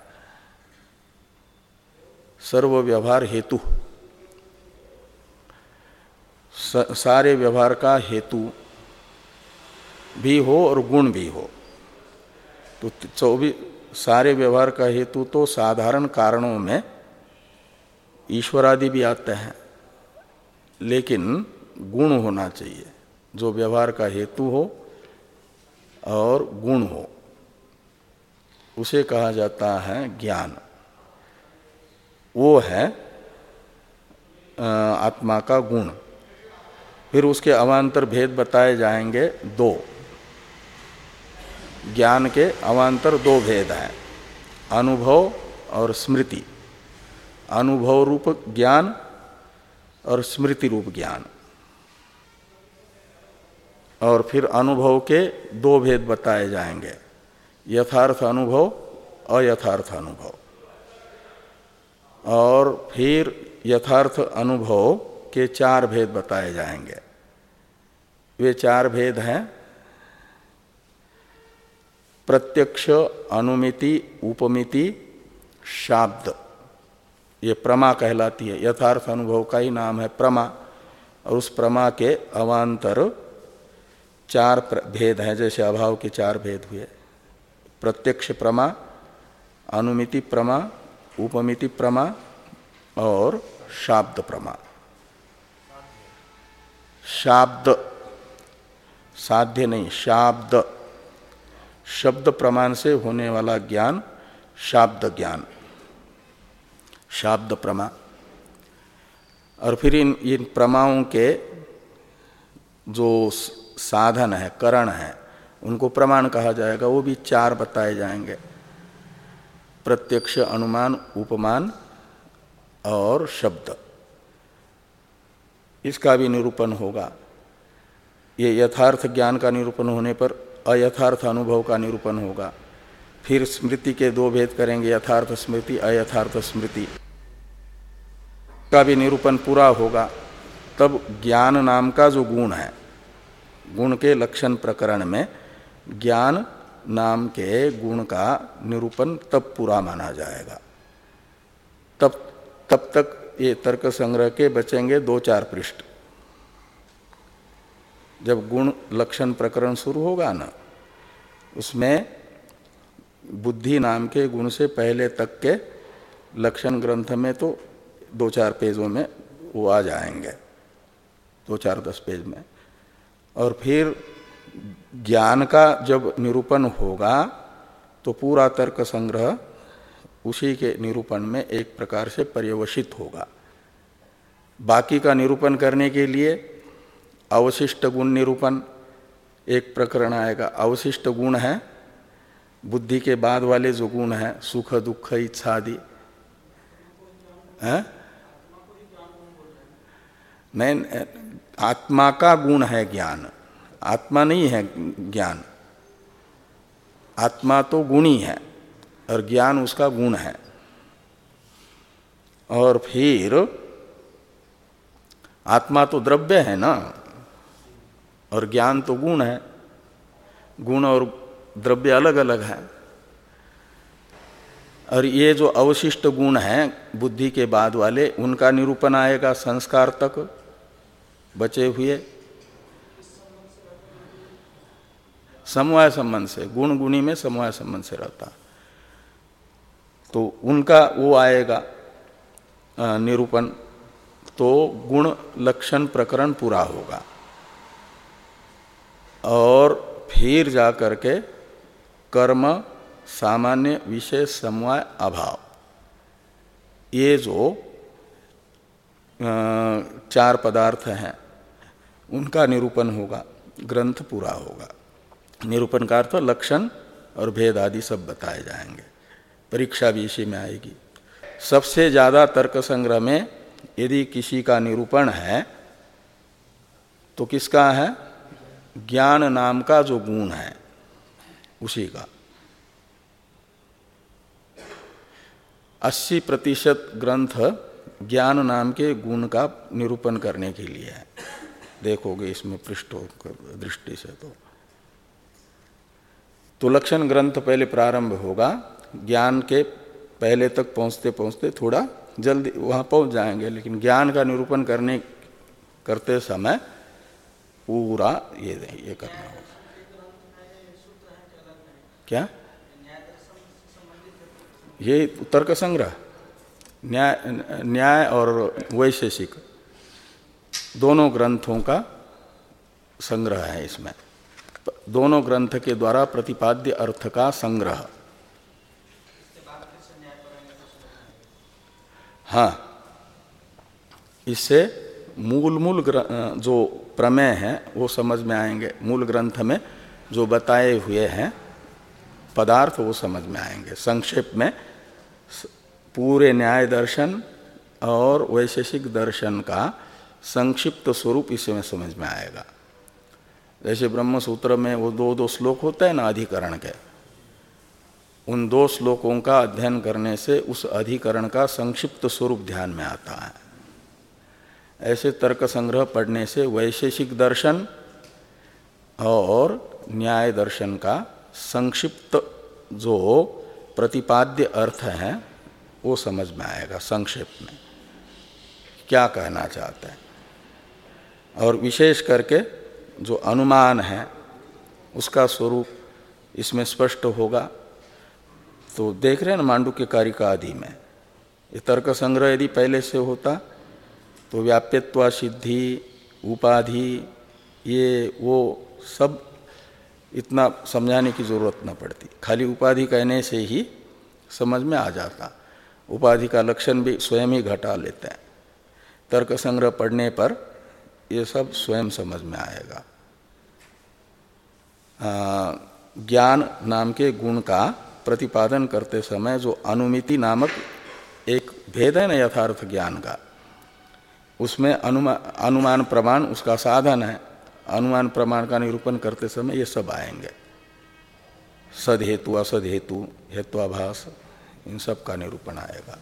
सर्व व्यवहार हेतु। सारे व्यवहार का हेतु भी हो और गुण भी हो। तो चौबीस सारे व्यवहार का हेतु तो साधारण कारणों में ईश्वरादि भी आते हैं। लेकिन गुण होना चाहिए। जो व्यवहार का हेतु हो और गुण हो, उसे कहा जाता है ज्ञान। वो है आत्मा का गुण। फिर उसके अवान्तर भेद बताए जाएँगे दो। ज्ञान के अवान्तर दो भेद हैं, अनुभव और स्मृति। अनुभव रूप ज्ञान और स्मृति रूप ज्ञान। और फिर अनुभव के दो भेद बताए जाएँगे। यथार्थ अनुभव, अयथार्थ अनुभव। और फिर यथार्थ अनुभव के चार भेद बताए जाएँगे। वे चार भेद हैं। प्रत्यक्ष, अनुमिति, उपमिति, शाब्द। ये प्रमा कहलाती है, यथार्थ अनुभव का ही नाम है प्रमा। और उस प्रमा के अवान्तर चार भेद हैं, जैसे अभाव के चार भेद हुए। प्रत्यक्ष प्रमा, अनुमिति प्रमा, उपमिति प्रमा और शाब्द प्रमा। शाब्द साध्य नहीं, शाब्द। शब्द प्रमाण से होने वाला ज्ञान शाब्द ज्ञान। शाब्द प्रमा और फिर इन इन प्रमाओं के जो साधन है, करण है, उनको प्रमाण कहा जाएगा, वो भी चार बताए जाएँगे। प्रत्यक्ष अनुमान, उपमान और शब्द। इसका भी निरूपण होगा। ये यथार्थ ज्ञान का निरूपण होने पर अयथार्थ अनुभव का निरूपण होगा। फिर स्मृति के दो भेद करेंगे, यथार्थ स्मृति, अयथार्थ स्मृति। का भी निरूपण पूरा होगा, तब ज्ञान नाम का जो गुण है, गुण के लक्षण प्रकरण में ज्ञान नाम के गुण का निरूपण तब पूरा माना जाएगा। तब तब तक ये तर्क संग्रह के बचेंगे दो चार पृष्ठ। जब गुण लक्षण प्रकरण शुरू होगा ना, उसमें बुद्धि नाम के गुण से पहले तक के लक्षण ग्रंथ में तो दो चार पेजों में वो आ जाएँगे दो चार दस पेज में। और फिर ज्ञान का जब निरूपण होगा तो पूरा तर्क संग्रह उसी के निरूपण में एक प्रकार से पर्यवसित होगा। बाकी का निरूपण करने के लिए अवशिष्ट गुण निरूपण, एक प्रकरण आएगा। अवशिष्ट गुण है, बुद्धि के बाद वाले जो गुण है, सुख, दुख, इच्छा आदि। नहीं आत्मा का गुण है ज्ञान। आत्मा नहीं है ज्ञान। आत्मा तो गुणी है और ज्ञान उसका गुण है। और फिर आत्मा तो द्रव्य है ना, और ज्ञान तो गुण है। गुण और द्रव्य अलग अलग है। और ये जो अवशिष्ट गुण हैं बुद्धि के बाद वाले, उनका निरूपण आएगा संस्कार तक। बचे हुए। समवाय संबंध से, गुण गुणी में समवाय संबंध से रहता। तो उनका वो आएगा निरूपण। तो गुण लक्षण प्रकरण पूरा होगा। और फिर जा करके कर्म, सामान्य विषय समवाय, अभाव। ये जो चार पदार्थ हैं उनका निरूपण होगा, ग्रंथ पूरा होगा। निरूपण का अर्थ लक्षण और भेद आदि सब बताए जाएँगे। परीक्षा भी इसी में आएगी। सबसे ज़्यादा तर्क संग्रह में यदि किसी का निरूपण है तो किसका है? ज्ञान नाम का जो गुण है, उसी का। 80 प्रतिशत ग्रंथ ज्ञान नाम के गुण का निरूपण करने के लिए है। देखोगे इसमें पृष्ठ दृष्टि से तो। तो लक्षण ग्रंथ पहले प्रारंभ होगा, ज्ञान के पहले तक पहुँचते पहुँचते थोड़ा जल्दी वहाँ पहुँच जाएँगे, लेकिन ज्ञान का निरूपण करने, करते समय पूरा ये ये करना होगा। क्या? ये तर्क संग्रह, न्याय न्याय और वैशेषिक। दोनों ग्रंथों का संग्रह है इसमें। दोनों ग्रंथ के द्वारा प्रतिपाद्य अर्थ का संग्रह। हाँ। इससे मूल मूल जो प्रमेय है, वो समझ में आएँगे। मूल ग्रंथ में जो बताए हुए हैं, पदार्थ वो समझ में आएँगे। संक्षेप में पूरे न्याय दर्शन और वैशेषिक दर्शन का संक्षिप्त स्वरूप इसमें समझ में आएगा। जैसे ब्रह्म सूत्र में वो दो दो श्लोक होते हैं ना अधिकरण के, उन दो श्लोकों का अध्ययन करने से उस अधिकरण का संक्षिप्त स्वरूप ध्यान में आता है। ऐसे तर्क संग्रह पढ़ने से वैशेषिक दर्शन और न्याय दर्शन का संक्षिप्त जो प्रतिपाद्य अर्थ है, वो समझ में आएगा संक्षेप में। क्या कहना चाहते हैं? और विशेष करके जो अनुमान है, उसका स्वरूप इसमें स्पष्ट होगा। तो देख रहे हैं ना मांडू के कारिका आदि में, ये तर्क संग्रह यदि पहले से होता तो व्याप्यत्वा सिद्धि, उपाधि, ये, वो सब इतना समझाने की ज़रूरत न पड़ती। खाली उपाधि कहने से ही समझ में आ जाता। उपाधि का लक्षण भी स्वयं ही घटा लेते हैं। तर्क संग्रह पढ़ने पर ये सब स्वयं समझ में आएगा। ज्ञान नाम के गुण का प्रतिपादन करते समय जो अनुमिति नामक एक भेद है ना यथार्थ ज्ञान का, उसमें अनुमान अनुमान प्रमाण उसका साधन है। अनुमान प्रमाण का निरूपण करते समय ये सब आएँगे। सद हेतु, असद हेतु, हेत्वाभास, इन सब का निरूपण आएगा।